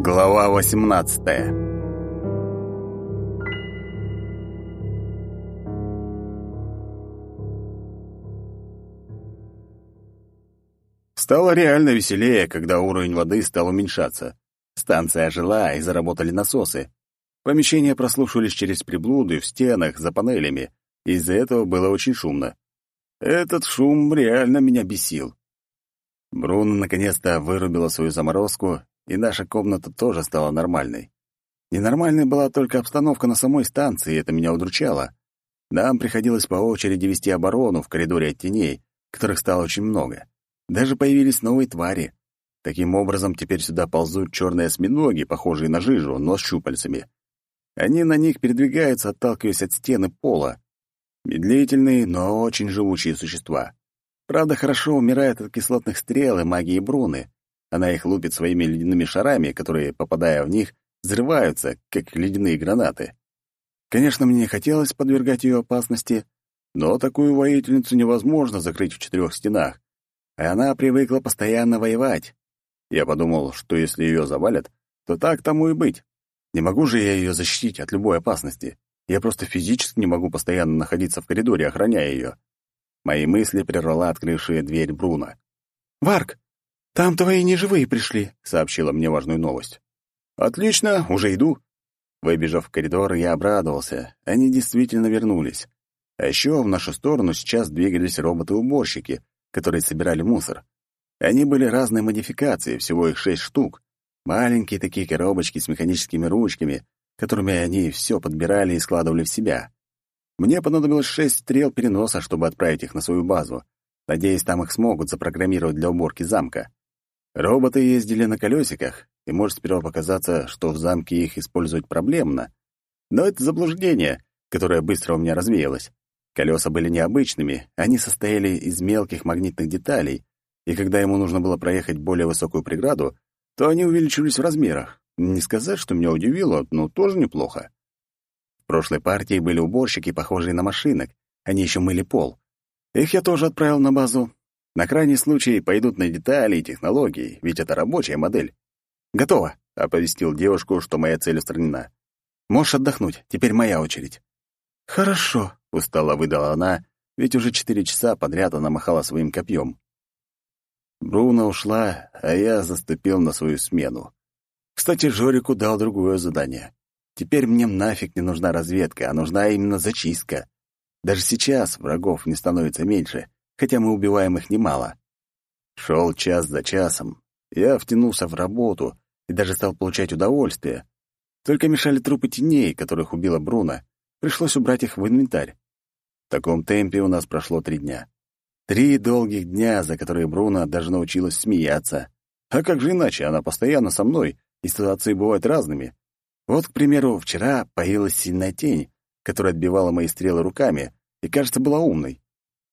Глава 18 Стало реально веселее, когда уровень воды стал уменьшаться. Станция ожила, и заработали насосы. Помещения прослушивались через приблуды в стенах, за панелями, из-за этого было очень шумно. Этот шум реально меня бесил. Бруно наконец-то вырубила свою заморозку, и наша комната тоже стала нормальной. Ненормальной была только обстановка на самой станции, и это меня удручало. Нам приходилось по очереди вести оборону в коридоре от теней, которых стало очень много. Даже появились новые твари. Таким образом, теперь сюда ползут черные осьминоги, похожие на жижу, но с щупальцами. Они на них передвигаются, отталкиваясь от стены пола. Медлительные, но очень живучие существа. Правда, хорошо умирают от кислотных стрел и магии Бруны. Она их лупит своими ледяными шарами, которые, попадая в них, взрываются, как ледяные гранаты. Конечно, мне не хотелось подвергать ее опасности, но такую воительницу невозможно закрыть в четырех стенах, и она привыкла постоянно воевать. Я подумал, что если ее завалят, то так тому и быть. Не могу же я ее защитить от любой опасности. Я просто физически не могу постоянно находиться в коридоре, охраняя ее. Мои мысли прервала открывшая дверь Бруно. «Варк, там твои неживые пришли», — сообщила мне важную новость. «Отлично, уже иду». Выбежав в коридор, я обрадовался. Они действительно вернулись. А еще в нашу сторону сейчас двигались роботы-уборщики, которые собирали мусор. Они были разной модификации, всего их шесть штук. Маленькие такие коробочки с механическими ручками, которыми они все подбирали и складывали в себя. Мне понадобилось шесть стрел переноса, чтобы отправить их на свою базу. Надеюсь, там их смогут запрограммировать для уборки замка. Роботы ездили на колесиках, и может сперва показаться, что в замке их использовать проблемно. Но это заблуждение, которое быстро у меня развеялось. Колеса были необычными, они состояли из мелких магнитных деталей, и когда ему нужно было проехать более высокую преграду, то они увеличились в размерах. Не сказать, что меня удивило, но тоже неплохо. В прошлой партии были уборщики, похожие на машинок. Они еще мыли пол. Их я тоже отправил на базу. На крайний случай пойдут на детали и технологии, ведь это рабочая модель. «Готово», — оповестил девушку, что моя цель устранена. «Можешь отдохнуть, теперь моя очередь». «Хорошо», — устало выдала она, ведь уже четыре часа подряд она махала своим копьем. Бруно ушла, а я заступил на свою смену. Кстати, Жорику дал другое задание. Теперь мне нафиг не нужна разведка, а нужна именно зачистка. Даже сейчас врагов не становится меньше, хотя мы убиваем их немало. Шел час за часом. Я втянулся в работу и даже стал получать удовольствие. Только мешали трупы теней, которых убила Бруно. Пришлось убрать их в инвентарь. В таком темпе у нас прошло три дня. Три долгих дня, за которые Бруно даже научилась смеяться. А как же иначе, она постоянно со мной, и ситуации бывают разными. Вот, к примеру, вчера появилась сильная тень, которая отбивала мои стрелы руками и, кажется, была умной.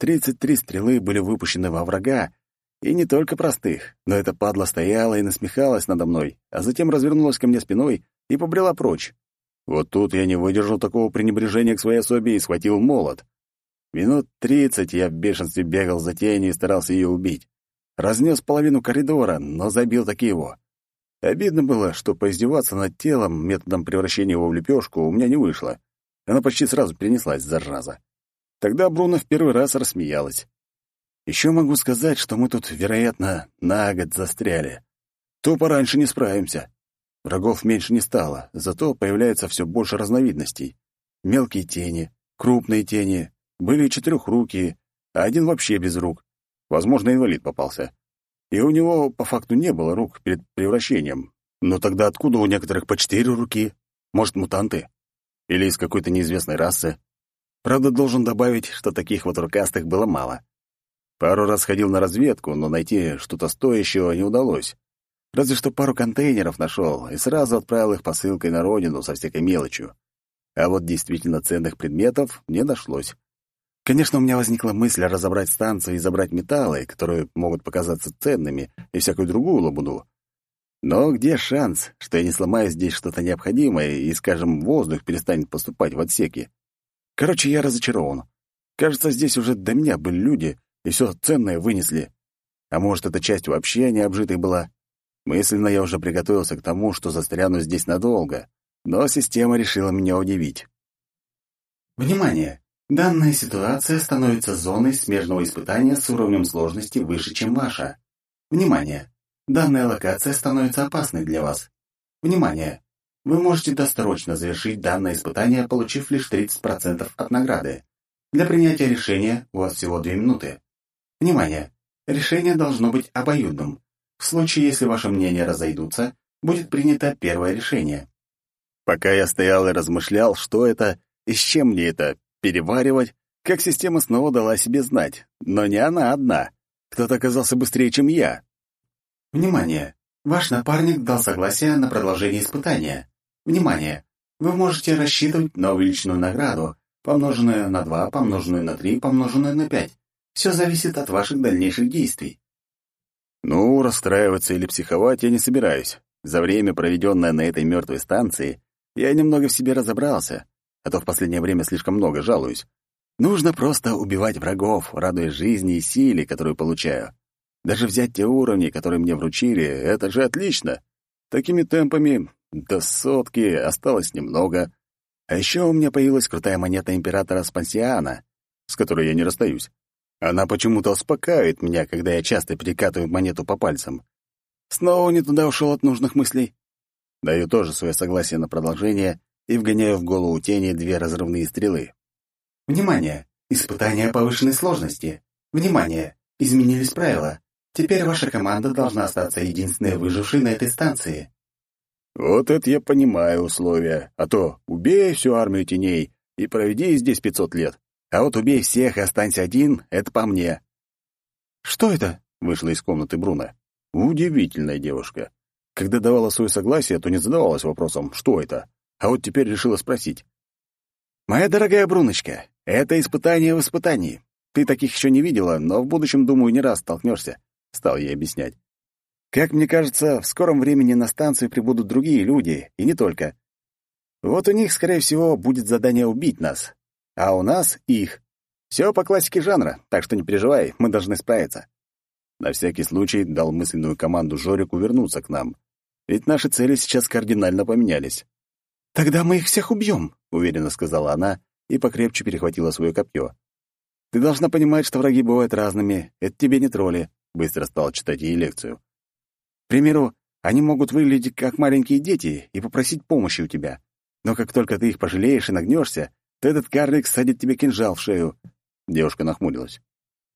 Тридцать три стрелы были выпущены во врага, и не только простых, но эта падла стояла и насмехалась надо мной, а затем развернулась ко мне спиной и побрела прочь. Вот тут я не выдержал такого пренебрежения к своей особе и схватил молот. Минут тридцать я в бешенстве бегал за тенью и старался ее убить. Разнес половину коридора, но забил таки его. Обидно было, что поиздеваться над телом методом превращения его в лепешку у меня не вышло. Она почти сразу перенеслась, зараза. Тогда Бруно в первый раз рассмеялась. Еще могу сказать, что мы тут, вероятно, на год застряли. То пораньше не справимся. Врагов меньше не стало, зато появляется все больше разновидностей. Мелкие тени, крупные тени, были четырехрукие, а один вообще без рук. Возможно, инвалид попался. И у него, по факту, не было рук перед превращением. Но тогда откуда у некоторых по четыре руки? Может, мутанты? Или из какой-то неизвестной расы? Правда, должен добавить, что таких вот рукастых было мало. Пару раз ходил на разведку, но найти что-то стоящего не удалось. Разве что пару контейнеров нашел и сразу отправил их посылкой на родину со всякой мелочью. А вот действительно ценных предметов не нашлось. Конечно, у меня возникла мысль разобрать станцию и забрать металлы, которые могут показаться ценными, и всякую другую лабуду. Но где шанс, что я не сломаю здесь что-то необходимое и, скажем, воздух перестанет поступать в отсеки? Короче, я разочарован. Кажется, здесь уже до меня были люди, и все ценное вынесли. А может, эта часть вообще не обжитой была? Мысленно я уже приготовился к тому, что застряну здесь надолго, но система решила меня удивить. Внимание! Данная ситуация становится зоной смежного испытания с уровнем сложности выше, чем ваша. Внимание! Данная локация становится опасной для вас. Внимание! Вы можете досрочно завершить данное испытание, получив лишь 30% от награды. Для принятия решения у вас всего 2 минуты. Внимание! Решение должно быть обоюдным. В случае, если ваши мнения разойдутся, будет принято первое решение. Пока я стоял и размышлял, что это и с чем мне это переваривать, как система снова дала себе знать. Но не она одна. Кто-то оказался быстрее, чем я. Внимание! Ваш напарник дал согласие на продолжение испытания. Внимание! Вы можете рассчитывать на увеличенную награду, помноженную на 2, помноженную на 3, помноженную на 5. Все зависит от ваших дальнейших действий. Ну, расстраиваться или психовать я не собираюсь. За время, проведенное на этой мертвой станции, я немного в себе разобрался, а то в последнее время слишком много жалуюсь. Нужно просто убивать врагов, радуясь жизни и силе, которую получаю. Даже взять те уровни, которые мне вручили, это же отлично. Такими темпами до сотки осталось немного. А еще у меня появилась крутая монета императора Спансиана, с которой я не расстаюсь. Она почему-то успокаивает меня, когда я часто перекатываю монету по пальцам. Снова не туда ушел от нужных мыслей. Даю тоже свое согласие на продолжение и вгоняю в голову тени две разрывные стрелы. Внимание! Испытание повышенной сложности. Внимание! Изменились правила. Теперь ваша команда должна остаться единственной выжившей на этой станции. Вот это я понимаю условия. А то убей всю армию теней и проведи здесь пятьсот лет. А вот убей всех и останься один — это по мне. «Что это?» — вышла из комнаты Бруно. Удивительная девушка. Когда давала свое согласие, то не задавалась вопросом «что это?», а вот теперь решила спросить. «Моя дорогая Бруночка, это испытание в испытании. Ты таких еще не видела, но в будущем, думаю, не раз столкнешься», — стал ей объяснять. «Как мне кажется, в скором времени на станцию прибудут другие люди, и не только. Вот у них, скорее всего, будет задание убить нас, а у нас — их. Все по классике жанра, так что не переживай, мы должны справиться». На всякий случай дал мысленную команду Жорику вернуться к нам. Ведь наши цели сейчас кардинально поменялись. «Тогда мы их всех убьем», — уверенно сказала она и покрепче перехватила свое копье. «Ты должна понимать, что враги бывают разными. Это тебе не тролли», — быстро стал читать ей лекцию. «К примеру, они могут выглядеть как маленькие дети и попросить помощи у тебя. Но как только ты их пожалеешь и нагнешься, то этот карлик садит тебе кинжал в шею». Девушка нахмурилась.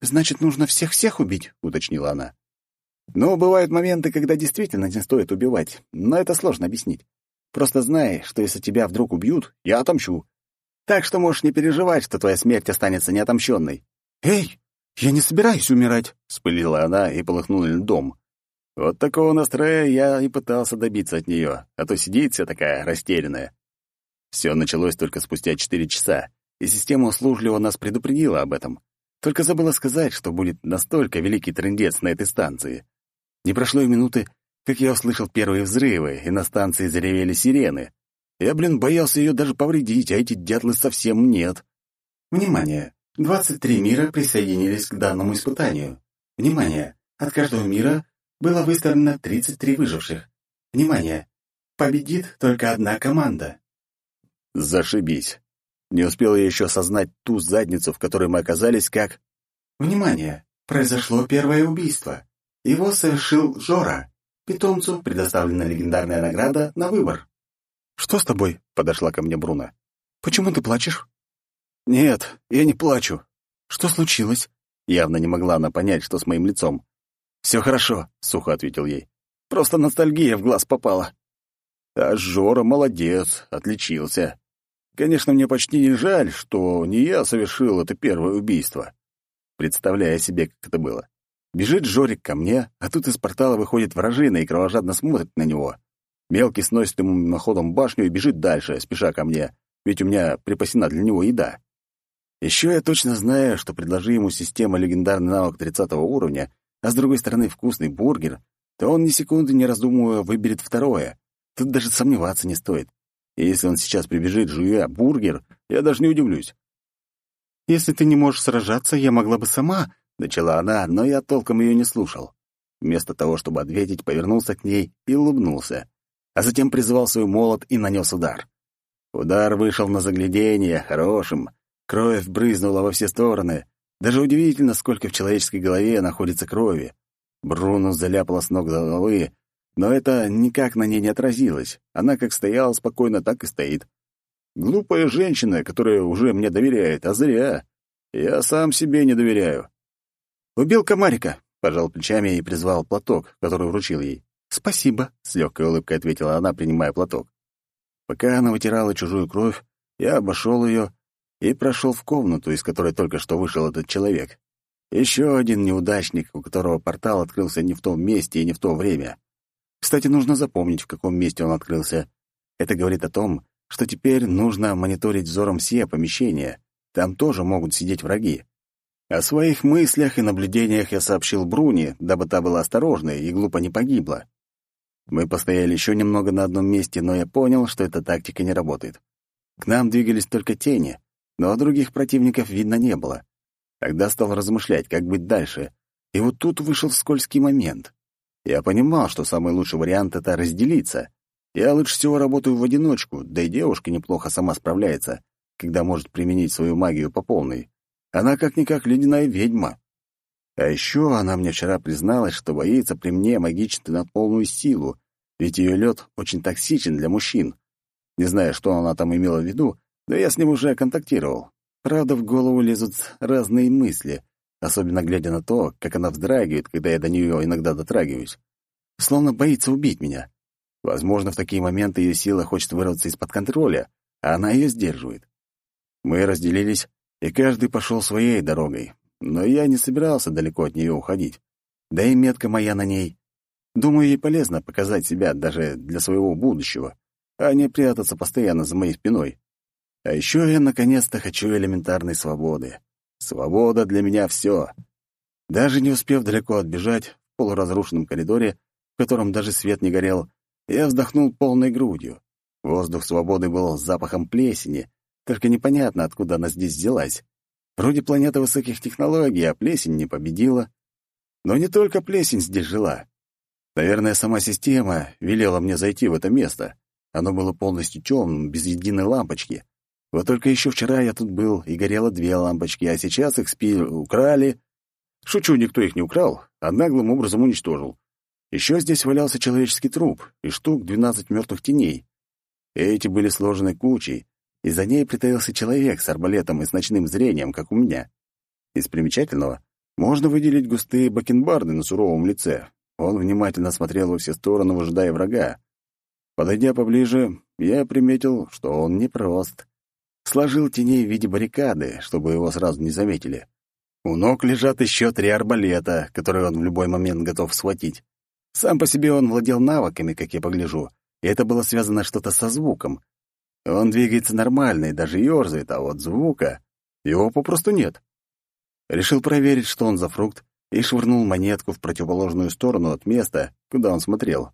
«Значит, нужно всех-всех убить?» — уточнила она. «Ну, бывают моменты, когда действительно не стоит убивать, но это сложно объяснить. Просто знай, что если тебя вдруг убьют, я отомщу. Так что можешь не переживать, что твоя смерть останется неотомщенной». «Эй, я не собираюсь умирать!» — вспылила она и полыхнула льдом. Вот такого настроя я и пытался добиться от нее, а то сидит вся такая растерянная. Все началось только спустя четыре часа, и система услужливо нас предупредила об этом. Только забыла сказать, что будет настолько великий трындец на этой станции. Не прошло и минуты, как я услышал первые взрывы, и на станции заревели сирены. Я, блин, боялся ее даже повредить, а эти дятлы совсем нет. Внимание! 23 мира присоединились к данному испытанию. Внимание! От каждого мира было выставлено 33 выживших. Внимание! Победит только одна команда. Зашибись. Не успел я еще осознать ту задницу, в которой мы оказались, как... Внимание! Произошло первое убийство. Его совершил Жора. Питомцу предоставлена легендарная награда на выбор. «Что с тобой?» — подошла ко мне Бруно. «Почему ты плачешь?» «Нет, я не плачу». «Что случилось?» Явно не могла она понять, что с моим лицом. «Все хорошо», — сухо ответил ей. «Просто ностальгия в глаз попала». А Жора молодец, отличился. Конечно, мне почти не жаль, что не я совершил это первое убийство. Представляя себе, как это было. Бежит Жорик ко мне, а тут из портала выходит вражина и кровожадно смотрит на него. Мелкий сносит ему мимоходом башню и бежит дальше, спеша ко мне, ведь у меня припасена для него еда. Еще я точно знаю, что предложи ему система легендарный навык 30 уровня, а с другой стороны вкусный бургер, то он ни секунды не раздумывая выберет второе. Тут даже сомневаться не стоит. И если он сейчас прибежит, жуя бургер, я даже не удивлюсь. «Если ты не можешь сражаться, я могла бы сама», — начала она, но я толком ее не слушал. вместо того, чтобы ответить, повернулся к ней и улыбнулся, а затем призвал свой молот и нанес удар. Удар вышел на заглядение, хорошим. Кровь брызнула во все стороны. Даже удивительно, сколько в человеческой голове находится крови. Бруно заляпала с ног до головы, но это никак на ней не отразилось. Она как стояла спокойно, так и стоит. Глупая женщина, которая уже мне доверяет, а зря. Я сам себе не доверяю. «Убил комарика», — пожал плечами и призвал платок, который вручил ей. «Спасибо», — с легкой улыбкой ответила она, принимая платок. Пока она вытирала чужую кровь, я обошел ее и прошел в комнату, из которой только что вышел этот человек. Еще один неудачник, у которого портал открылся не в том месте и не в то время. Кстати, нужно запомнить, в каком месте он открылся. Это говорит о том, что теперь нужно мониторить взором все помещения. Там тоже могут сидеть враги. О своих мыслях и наблюдениях я сообщил Бруни, дабы та была осторожной и глупо не погибла. Мы постояли еще немного на одном месте, но я понял, что эта тактика не работает. К нам двигались только тени, но других противников видно не было. Тогда стал размышлять, как быть дальше. И вот тут вышел скользкий момент. Я понимал, что самый лучший вариант — это разделиться. Я лучше всего работаю в одиночку, да и девушка неплохо сама справляется, когда может применить свою магию по полной. Она как-никак ледяная ведьма. А еще она мне вчера призналась, что боится при мне магичить на полную силу, ведь ее лед очень токсичен для мужчин. Не знаю, что она там имела в виду, но я с ним уже контактировал. Правда, в голову лезут разные мысли, особенно глядя на то, как она вздрагивает, когда я до нее иногда дотрагиваюсь. Словно боится убить меня. Возможно, в такие моменты ее сила хочет вырваться из-под контроля, а она ее сдерживает. Мы разделились, и каждый пошел своей дорогой, но я не собирался далеко от нее уходить. Да и метка моя на ней. Думаю, ей полезно показать себя даже для своего будущего, а не прятаться постоянно за моей спиной. А еще я наконец-то хочу элементарной свободы. Свобода для меня — все. Даже не успев далеко отбежать, в полуразрушенном коридоре, в котором даже свет не горел, я вздохнул полной грудью. Воздух свободы был с запахом плесени, только непонятно, откуда она здесь взялась. Вроде планета высоких технологий, а плесень не победила. Но не только плесень здесь жила. Наверное, сама система велела мне зайти в это место. Оно было полностью темным, без единой лампочки. Вот только еще вчера я тут был, и горело две лампочки, а сейчас их спи украли. Шучу, никто их не украл, а наглым образом уничтожил. Еще здесь валялся человеческий труп и штук двенадцать мертвых теней. Эти были сложены кучей, и за ней притаился человек с арбалетом и с ночным зрением, как у меня. Из примечательного можно выделить густые бакенбарды на суровом лице. Он внимательно смотрел во все стороны, ожидая врага. Подойдя поближе, я приметил, что он непрост. Сложил теней в виде баррикады, чтобы его сразу не заметили. У ног лежат еще три арбалета, которые он в любой момент готов схватить. Сам по себе он владел навыками, как я погляжу, и это было связано что-то со звуком, он двигается нормально и даже ёрзает, а вот звука его попросту нет. Решил проверить, что он за фрукт, и швырнул монетку в противоположную сторону от места, куда он смотрел.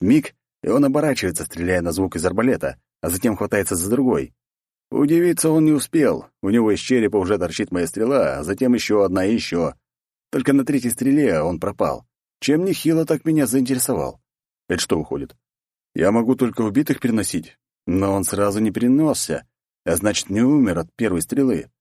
Миг, и он оборачивается, стреляя на звук из арбалета, а затем хватается за другой. Удивиться он не успел. У него из черепа уже торчит моя стрела, а затем еще одна и еще. Только на третьей стреле он пропал. Чем нехило так меня заинтересовал. Это что выходит? Я могу только убитых переносить? Но он сразу не перенесся, а значит, не умер от первой стрелы.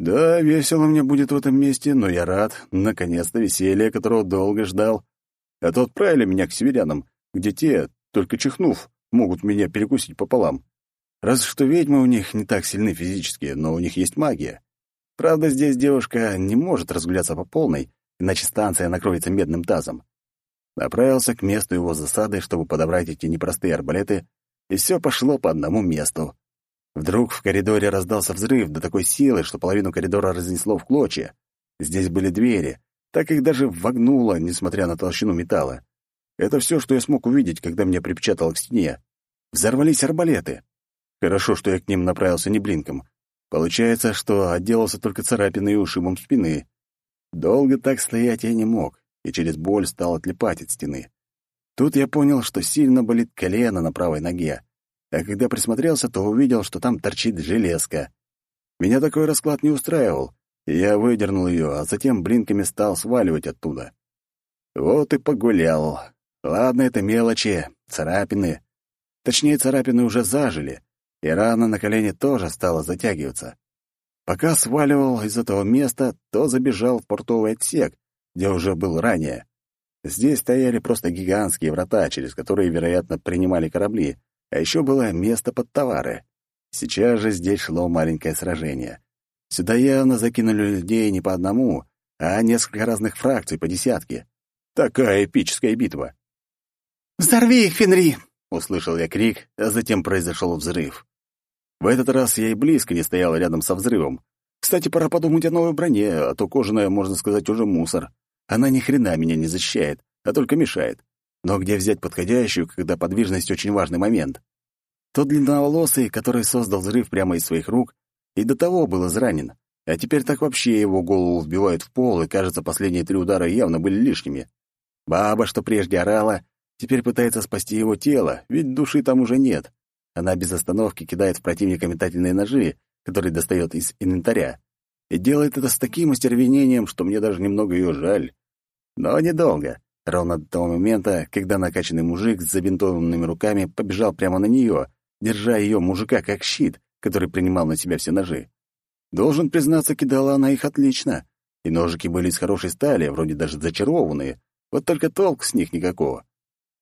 Да, весело мне будет в этом месте, но я рад. Наконец-то веселье, которого долго ждал. А то отправили меня к северянам, где те, только чихнув, могут меня перекусить пополам. Разве что ведьмы у них не так сильны физически, но у них есть магия. Правда, здесь девушка не может разгуляться по полной, иначе станция накроется медным тазом. Направился к месту его засады, чтобы подобрать эти непростые арбалеты и все пошло по одному месту. Вдруг в коридоре раздался взрыв до такой силы, что половину коридора разнесло в клочья. Здесь были двери, так их даже вогнуло, несмотря на толщину металла. Это все, что я смог увидеть, когда меня припечатало к стене. Взорвались арбалеты. Хорошо, что я к ним направился не блинком. Получается, что отделался только царапиной и ушибом спины. Долго так стоять я не мог, и через боль стал отлипать от стены. Тут я понял, что сильно болит колено на правой ноге, а когда присмотрелся, то увидел, что там торчит железка. Меня такой расклад не устраивал, я выдернул ее, а затем блинками стал сваливать оттуда. Вот и погулял. Ладно, это мелочи, царапины. Точнее, царапины уже зажили, и рана на колене тоже стала затягиваться. Пока сваливал из этого места, то забежал в портовый отсек, где уже был ранее. Здесь стояли просто гигантские врата, через которые, вероятно, принимали корабли, а еще было место под товары. Сейчас же здесь шло маленькое сражение. Сюда явно закинули людей не по одному, а несколько разных фракций по десятке. Такая эпическая битва. «Взорви их, Фенри!» — услышал я крик, а затем произошел взрыв. В этот раз я и близко не стоял рядом со взрывом. Кстати, пора подумать о новой броне, а то кожаная, можно сказать, уже мусор. Она ни хрена меня не защищает, а только мешает. Но где взять подходящую, когда подвижность очень важный момент? Тот длинноволосый, который создал взрыв прямо из своих рук, и до того был изранен, а теперь так вообще его голову вбивают в пол, и, кажется, последние три удара явно были лишними. Баба, что прежде орала, теперь пытается спасти его тело, ведь души там уже нет. Она без остановки кидает в противника метательные ножи, которые достает из инвентаря, и делает это с таким остервенением, что мне даже немного ее жаль. Но недолго. Ровно до того момента, когда накачанный мужик с забинтованными руками побежал прямо на нее, держа ее мужика как щит, который принимал на себя все ножи. Должен признаться, кидала она их отлично. И ножики были из хорошей стали, вроде даже зачарованные. Вот только толк с них никакого.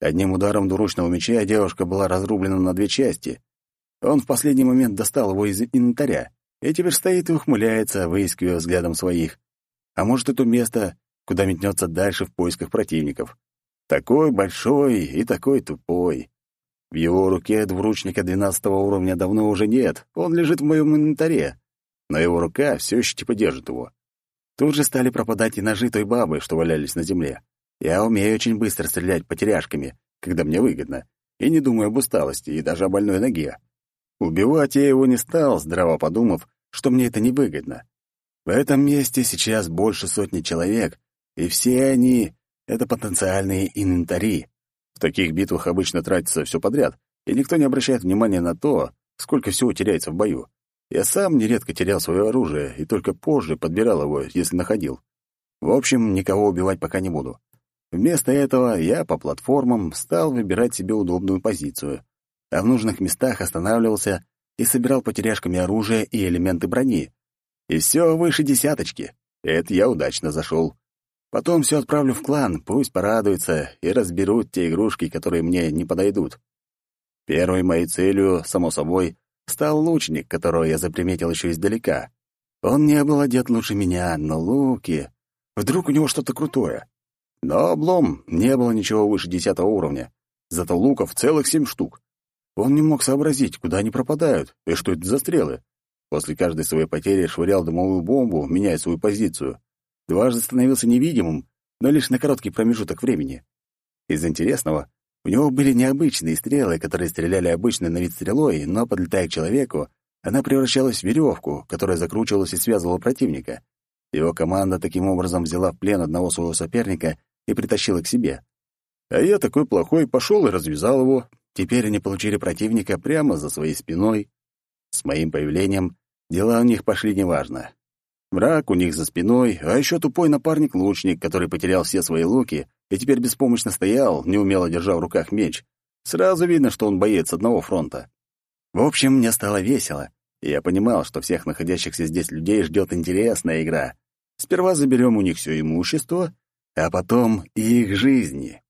Одним ударом двуручного меча девушка была разрублена на две части. Он в последний момент достал его из инвентаря, и теперь стоит и ухмыляется, выискивая взглядом своих. А может, это место, куда метнется дальше в поисках противников. Такой большой и такой тупой. В его руке двуручника двенадцатого уровня давно уже нет, он лежит в моем инвентаре но его рука все еще типа держит его. Тут же стали пропадать и ножи той бабы, что валялись на земле. Я умею очень быстро стрелять потеряшками, когда мне выгодно, и не думаю об усталости и даже о больной ноге. Убивать я его не стал, здраво подумав, что мне это невыгодно. В этом месте сейчас больше сотни человек, и все они — это потенциальные инвентари. В таких битвах обычно тратится все подряд, и никто не обращает внимания на то, сколько всего теряется в бою. Я сам нередко терял свое оружие и только позже подбирал его, если находил. В общем, никого убивать пока не буду. Вместо этого я по платформам стал выбирать себе удобную позицию, а в нужных местах останавливался и собирал потеряшками оружие и элементы брони. И все выше десяточки. Это я удачно зашел. Потом все отправлю в клан, пусть порадуются и разберут те игрушки, которые мне не подойдут. Первой моей целью, само собой, стал лучник, которого я заприметил еще издалека. Он не был одет лучше меня, но луки... Вдруг у него что-то крутое. Но облом не было ничего выше десятого уровня. Зато луков целых семь штук. Он не мог сообразить, куда они пропадают, и что это за стрелы. После каждой своей потери швырял дымовую бомбу, меняя свою позицию. Дважды становился невидимым, но лишь на короткий промежуток времени. Из интересного, у него были необычные стрелы, которые стреляли обычной на вид стрелой, но, подлетая к человеку, она превращалась в веревку, которая закручивалась и связывала противника. Его команда таким образом взяла в плен одного своего соперника и притащила к себе. А я такой плохой пошел и развязал его. Теперь они получили противника прямо за своей спиной. С моим появлением дела у них пошли неважно. Враг у них за спиной, а еще тупой напарник-лучник, который потерял все свои луки и теперь беспомощно стоял, неумело держа в руках меч. Сразу видно, что он боец одного фронта. В общем, мне стало весело, и я понимал, что всех находящихся здесь людей ждет интересная игра. Сперва заберем у них все имущество, а потом и их жизни.